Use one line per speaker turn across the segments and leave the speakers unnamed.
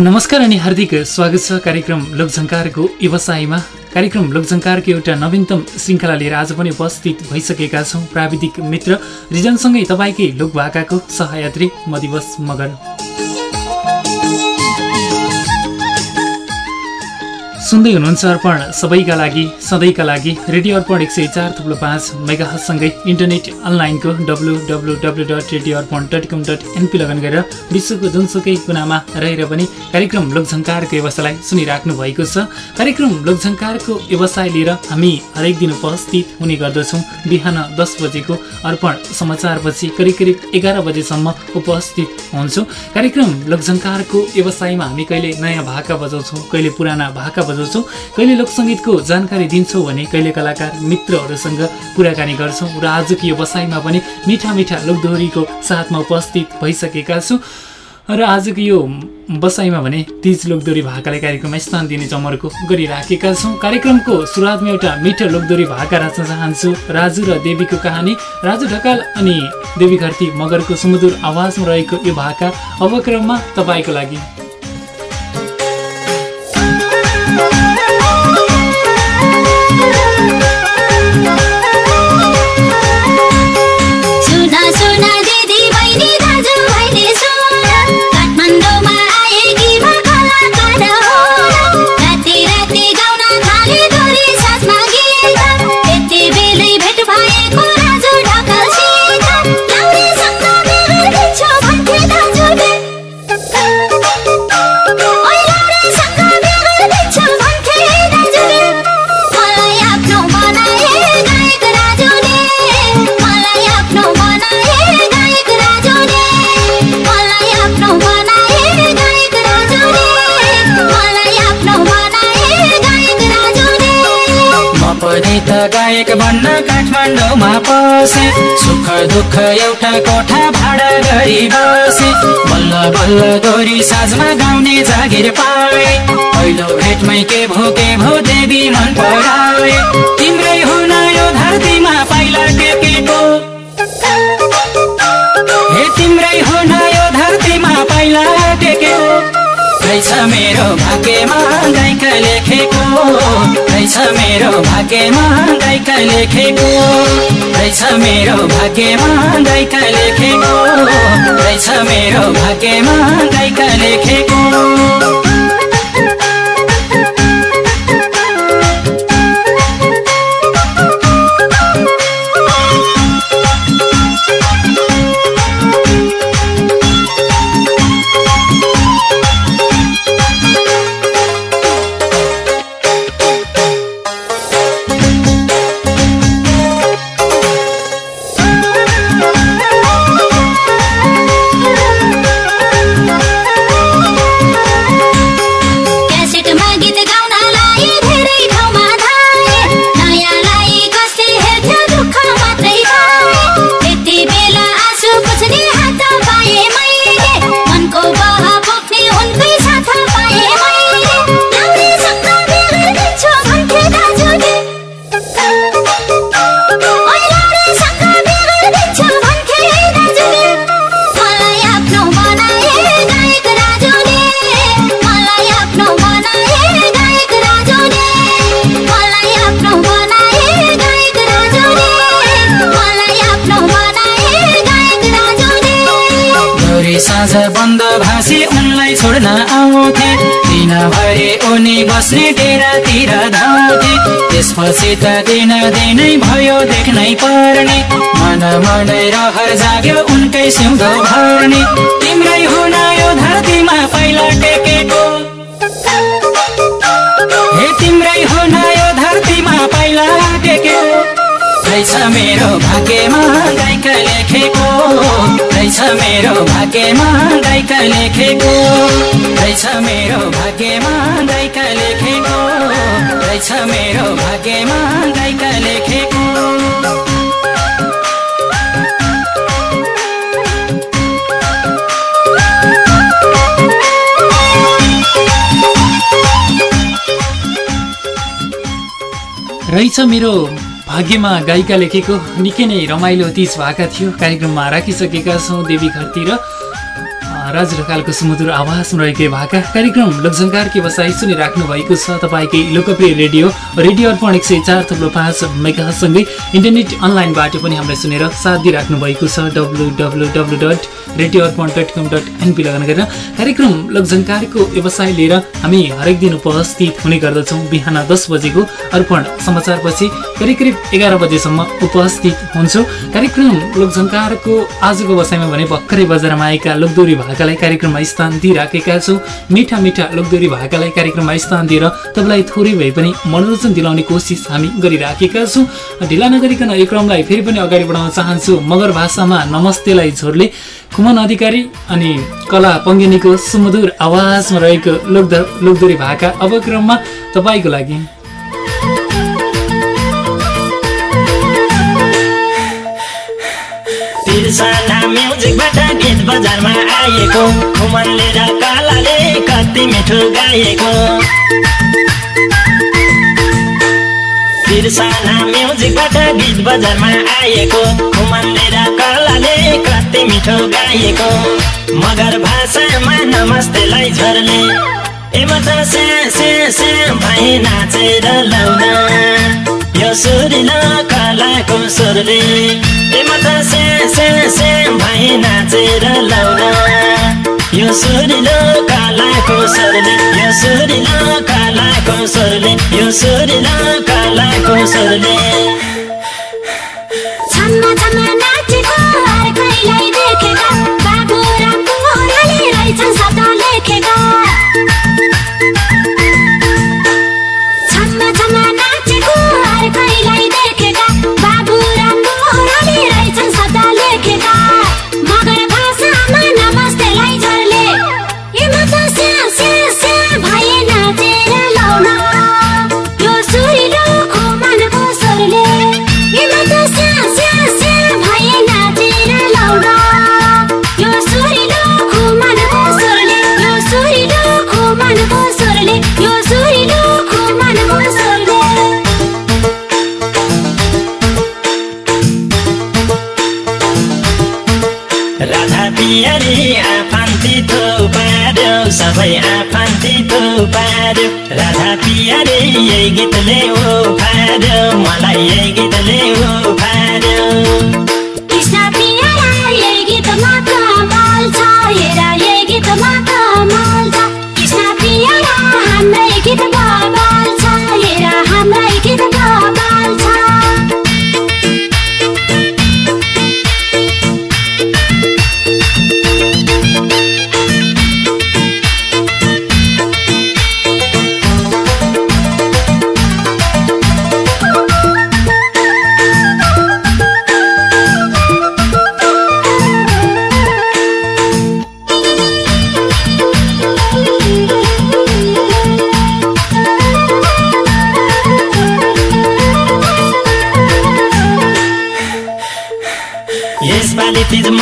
नमस्कार अनि हार्दिक स्वागत छ कार्यक्रम लोकझङ्कारको व्यवसायमा। कार्यक्रम लोकझङ्कारको एउटा नवीनतम श्रृङ्खला लिएर आज पनि उपस्थित भइसकेका छौँ प्राविधिक मित्र। रिजनसँगै तपाईँकै लोकभाकाको सहयात्री म दिवस मगर। सुन्दै हुनुहुन्छ अर्पण। सबैका लागि सधैँका लागि रेडियो अर्पण एक सय चार थुप्रो पाँच मेगासँगै इन्टरनेट अनलाइनको W W W dot radio Arpan dot com dot NP लगन गरेर विश्वको जुनसुकै कुनामा रहेर पनि कार्यक्रम लोकझङ्कारको व्यवसायलाई सुनिराख्नु भएको छ। कार्यक्रम लोकझङ्कारको व्यवसाय लिएर हामी हरेक दिन उपस्थित हुने गर्दछौँ। बिहान दस बजेको अर्पण समाचारपछि करिब करिब एघार बजेसम्म उपस्थित हुन्छौँ। कार्यक्रम लोकझङ्कारको व्यवसायमा हामी कहिले नयाँ भाका बजाउँछौँ कहिले पुराना भाका बजाउँछौँ बजाउँछौँ कहिले लोकसङ्गीतको जानकारी दिन्छौँ भने कहिले कलाकार मित्रहरूसँग कुराकानी गर्छौँ र आजको यो बसाइमा पनि मिठा मिठा लोकदोहोरीको साथमा उपस्थित भइसकेका छौँ। र आजको यो बसाइमा भने तिज लोकदोरी भाकाले कार्यक्रममा स्थान दिने जमर्को गरिराखेका छौँ। कार्यक्रमको सुरुवातमा एउटा मिठो लोकदोरी भाका राख्न चाहन्छु। राजु र देवीको कहानी। राजु ढकाल अनि देवी घरती मगरको सुमधुर आवाजमा रहेको यो भाका अवक्रममा तपाईँको लागि।
काठमाडौँमा पसे सुख दुःख एउटा कोठा भाडा गरी बसे। बल्ल बल्ल दोरी साझमा गाउने जागिर पाए। पहिलो भेटमै के भो के भो देवी मन पराए। तिम्रै हुन यो धरतीमा पाइला टेकेको हे तिम्रै हुन यो धरतीमा पाइला टेकेको रहेछ मेरो भाग्यमा गायका लेखेको। रहेछ मेरो भाग्यमा गायका लेखेको। रहेछ मेरो भाग्यमा गायका लेखेको। रहेछ मेरो भाग्यमा गायका लेखेको। बस्ने डेरातिर धाउँथे त्यसपछि त दिन दिनै भयो देख्नै पर्ने। मन मनै रहर जाग्यो उनकै सिउँदो भर्ने। तिम्रै हुन यो धरतीमा पहिला टेकेको। रहेछ मेरो भाग्यमा गायका लेखेको। रहेछ मेरो भाग्यमा गायका लेखेको। रहेछ मेरो भाग्यमा गायका लेखेको। रहेछ मेरो भाग्यमा गायका लेखेको।
रहेछ मेरो भाग्यमा गायिका लेखेको निकै नै रमाइलो तिज भएका थियो। कार्यक्रममा राखिसकेका छौँ देवी घरतिर। राज ढकालको सुमधुर आवाजमा रहेकै भाका कार्यक्रम लोकसङ्कार व्यवसाय सुनिराख्नु भएको छ। तपाईँकै लोकप्रिय रेडियो रेडियो अर्पण एक सय चार थुप्रो पाँच मेगासँगै इन्टरनेट अनलाइनबाट पनि हामीलाई सुनेर साथ दिइराख्नु भएको छ। W W W dot radio Arpan dot com dot NP लगन गरेर कार्यक्रम लोकसङ्कारको व्यवसाय लिएर हामी हरेक दिन उपस्थित हुने गर्दछौँ। बिहान दस बजेको अर्पण समाचारपछि करिब करिब एघार बजेसम्म उपस्थित हुन्छौँ। कार्यक्रम लोकसङ्कारको आजको बसाइमा भने भर्खरै बजारमा आएका लोकदोरी भाकालाई कार्यक्रममा स्थान दिइराखेका छौँ। मिठा मिठा लोकदोरी भाकालाई कार्यक्रममा स्थान दिएर तपाईँलाई थोरै भए पनि मनोरञ्जन दिलाउने कोसिस हामी गरिराखेका छौँ। ढिला नगरिकन यो क्रमलाई फेरि पनि अगाडि बढाउन चाहन्छु। मगर भाषामा नमस्तेलाई छोडले खुमन अधिकारी अनि कला पङ्गेनीको सुमधुर आवाजमा रहेको लोक लोकदोरी भाका अब क्रममा तपाईँको लागि।
म्युजिकबाट गीत बजारमा आएको। खुमनले र कालाले कति मिठो गाएको। तिर्सना म्युजिकबाट गीत बजारमा आएको। खुमनले र कालाले कति मिठो गाएको। मगर भाषामा नमस्तेलाई झरले। ए त से से से भाइ नाचेर लाउन यो सुरिलो कलाको सुरले। ए म त से से से भाइ नाचेर लाउन यो सुरिलो कालाको स्वरले यो सुरिलो कालाको स्वरले यो सुरिलो कालाको स्वरले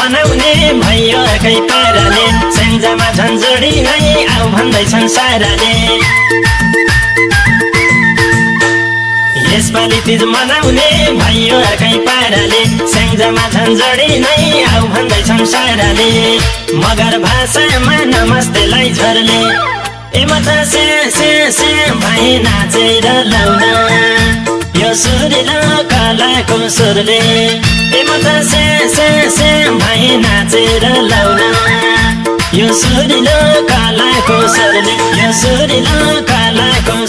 यसपालि तिज मनाउने भयो अर्कै पाराले। स्याङ्जामा झन्झोडी नै आऊ भन्दैछन् साराले यसपालि तिज मनाउने भयो अर्कै पाराले। स्याङ्जामा झन्झोडी नै आऊ भन्दैछन् साराले मगर भाषामा नमस्तेलाई झरले ए म त से से से भाइ नाचेर लाउन यो सुरिलो कलाको सुरले ए से से से भाइ नाचेर लाउन। यो सुरिलो कलाको स्वरले यो सुरिलो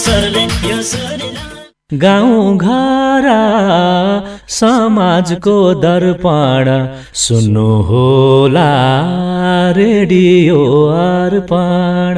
स्वरले यो सुरिलो
गाउँ घर समाजको दर्पण। सुन्नु होला रेडियो अर्पण।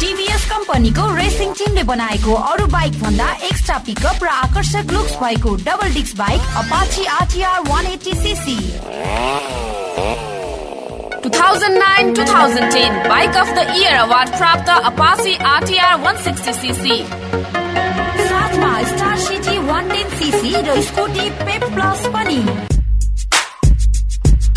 टिभीएस कम्पनीको रेसिङ टिमले बनाएको अरू बाइक भन्दा एक्स्ट्रा पिकअप र आकर्षक लुक्स भएको double disc bike Apache RTR 180 cc 2009-2010 Bike of the Year Award प्राप्त Apache RTR 160cc साथमा Star City one ten cc र स्कुटी पेप प्लस पनि।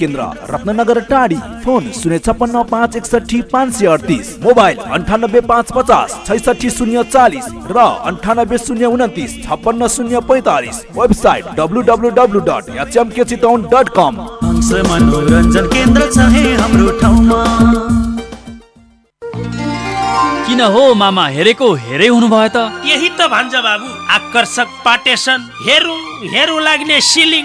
केन्द्र। रत्नगर टाढी फोन शून्य छप्पन्न पाँच एकसठी पाँच सय अडतिस। मोबाइल अन्ठानब्बे पाँच पचास छैसठी शून्य चालिस र अन्ठानब्बे शून्य उन्तिस छप्पन्न शून्य पैँतालिस। Website W W W dot HMK Chitwan dot com.
हंस मनोरञ्जन केन्द्र छ है हाम्रो ठाउँमा।
किन हो मामा हेरेको हेरै हुनुभयो त?
यही त भन्छ बाबु आकर्षक पाटेसन। हेरौँ हेरौँ लाग्ने सिलिङ।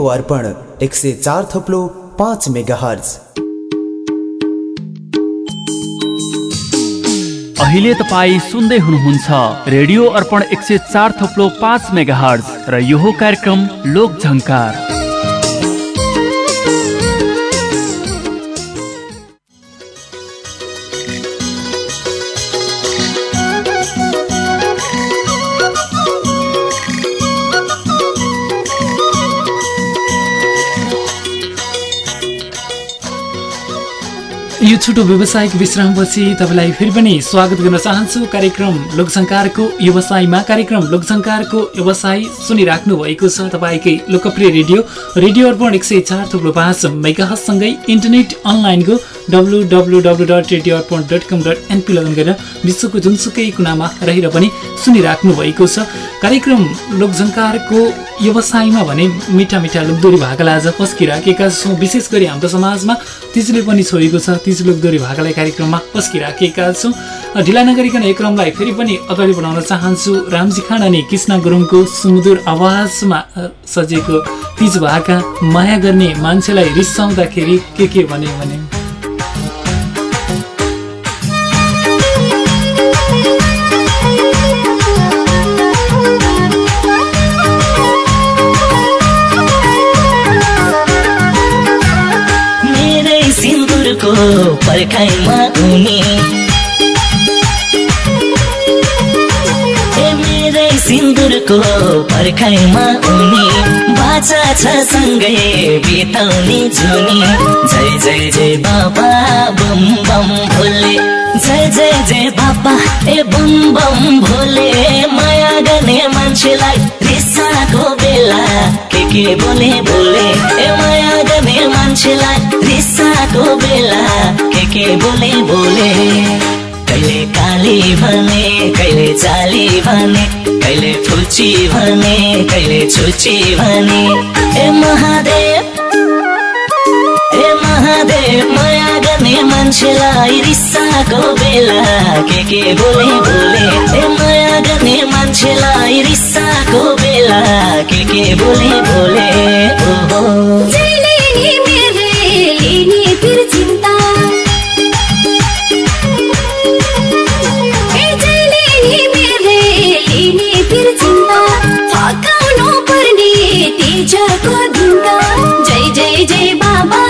रेडियो अर्पण
एक सय चार थप्लो पाँच मेगा
अहिले तपाईँ सुन्दै हुनुहुन्छ रेडियो अर्पण एक सय चार थप्लो पाँच मेगा र यो कार्यक्रम लोक झङ्कार
यो छोटो व्यवसायिक विश्रामपछि तपाईँलाई फेरि पनि स्वागत गर्न चाहन्छु। कार्यक्रम लोकसङ्कारको व्यवसायमा कार्यक्रम लोकसङ्कारको व्यवसाय सुनिराख्नु भएको छ तपाईँकै लोकप्रिय रेडियो रेडियो अर्पण एक सय चार थुप्रो पाँच मेगासँगै इन्टरनेट अनलाइनको W W W dot radio Arpan dot com dot NP लगन गरेर विश्वको जुनसुकै कुनामा रहेर पनि सुनिराख्नु भएको छ। कार्यक्रम लोकझङ्कारको व्यवसायमा भने मिठा मिठा लोकदोरी भाकालाई आज पस्किराखेका छौँ। विशेष गरी हाम्रो समाजमा तिजले पनि छोएको छ। तिज लोकदोरी भाकालाई कार्यक्रममा पस्किराखेका छौँ। ढिला नगरिकन यो क्रमलाई फेरि पनि अगाडि बढाउन चाहन्छु। रामजी खान अनि कृष्ण गुरुङको सुमधुर आवाजमा सजिएको तिज भाका माया गर्ने मान्छेलाई रिसाउँदाखेरि के के भने भने।
पर्खाइमा उनी सिन्दुरको पर्खाइमा उनी बाचा छ सँगै बिताउने जुनी। जय जय जय बाबा बम बम भोले। जय जय जय बाबा ए बम बम भोले। माया गर्ने मान्छेलाई रिसाको बेला के बोले बोले ए माया गर्ने मान्छेलाई रिसाको बेला के के बोले बोले कहिले काली भने कहिले चाली भने कहिले फुची भने कहिले छुची भने ए महादेव ए महादेव गर्ने मान्छेलाई रिसाको बेला के के बोले बोले ए माया गर्ने मान्छेलाई रिसाको बेला के के बोले बोले
जय जय बाबा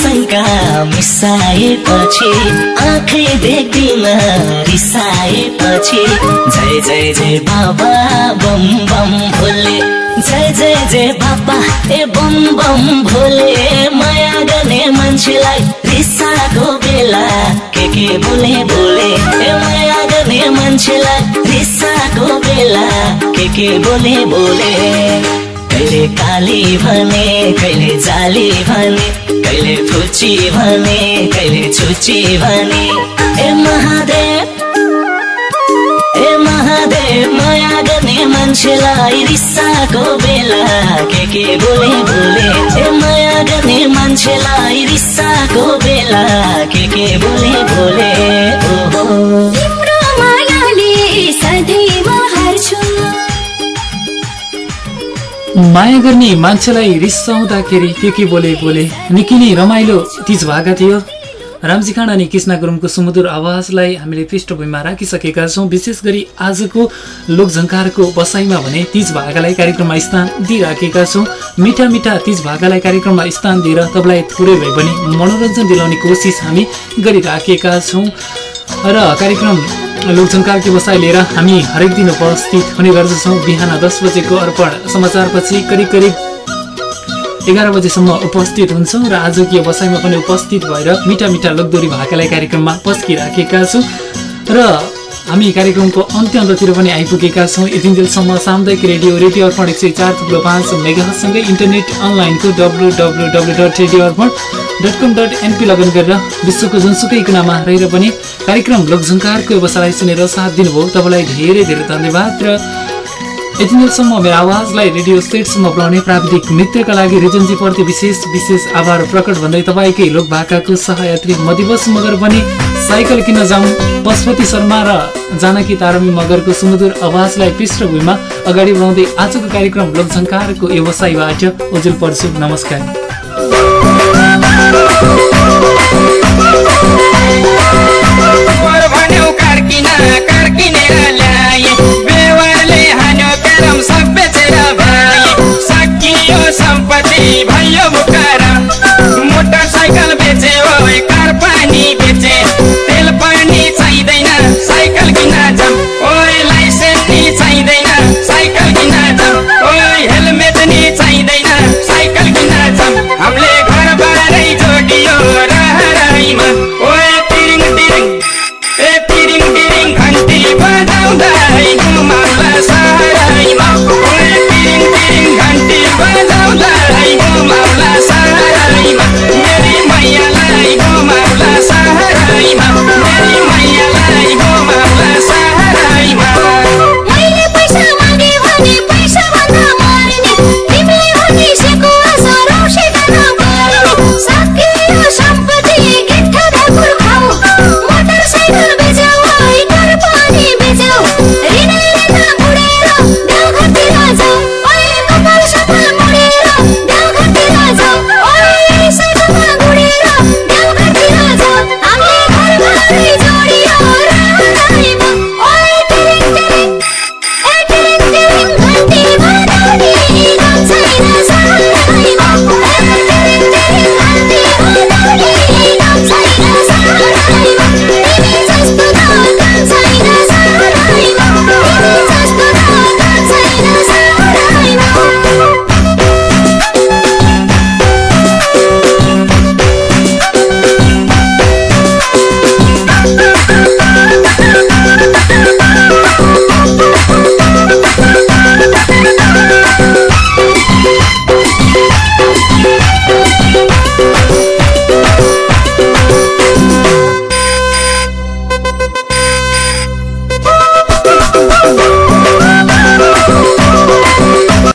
शङ्का मिसाएपछि आँखै देख्दिन रिसाएपछि जय जय जय बाबा बम बम भोले। जय जय जय बाबा ए बम बम भोले। माया गर्ने मान्छेलाई रिसाको बेला के के बोले बोले ए माया गर्ने मान्छेलाई रिसाको बेला के के बोले बोले। कहिले काली भने कहिले जाली भने कहिले फुची भने कहिले छुची भने। ए महादेव ए महादेव माया गर्ने मान्छेलाई रिसाको बेला के के बोले बोले। ए माया गर्ने मान्छेलाई रिसाको बेला के के बोले बोले। ओहो।
माया गर्ने मान्छेलाई रिसाउँदाखेरि के के बोले बोले निकै नै रमाइलो तिज भएका थियो। रामजी खाँड अनि कृष्ण गुरुङको सुमधुर आवाजलाई हामीले पृष्ठभूमिमा राखिसकेका छौँ। विशेष गरी आजको लोकझङ्कारको बसाइमा भने तिज भागालाई कार्यक्रममा स्थान दिइराखेका छौँ। मिठा मिठा तिज भागालाई कार्यक्रममा स्थान दिएर तपाईँलाई थोरै भए पनि मनोरञ्जन दिलाउने कोसिस हामी गरिराखेका छौँ। र कार्यक्रम लोकझङ्कारको बसाइ लिएर हामी हरेक दिन उपस्थित हुने गर्दछौँ। बिहान दस बजेको अर्पण समाचारपछि करिब करिब एघार बजेसम्म उपस्थित हुन्छौँ र आजको यो बसाइमा पनि उपस्थित भएर मिठा मिठा लोकदोरी भाकालाई कार्यक्रममा पस्किराखेका छौँ। र हामी कार्यक्रमको अन्त्य अन्ततिर पनि आइपुगेका छौँ। यति जेलसम्म सामुदायिक रेडियो रेडियो अर्पण एक सय चार थुप्रो पाँच मेगासँगै इन्टरनेट अनलाइनको W W W dot radio Arpan dot com dot NP लगन गरेर विश्वको जुनसुकै कुनामा रहेर पनि कार्यक्रम लोकझङ्कारको व्यवसायलाई सुनेर साथ दिनुभयो। तपाईँलाई धेरै धेरै धन्यवाद र यति बेलसम्म मेरो आवाजलाई रेडियो सेटसम्म पुर्याउने प्राविधिक मित्रका लागि रिजनजी प्रति विशेष विशेष आभार प्रकट भन्दै तपाईँकै लोकभाकाको सहयात्री मदिवस मगर पनि साइकल किन्न जाउँ। पशुपति शर्मा र जानकी तारमी मगरको सुमधुर आवाजलाई पृष्ठभूमिमा अगाडि बढाउँदै आजको कार्यक्रम लोकझङ्कारको व्यवसायबाट उजुल पर्छु नमस्कार।
वर भन्यो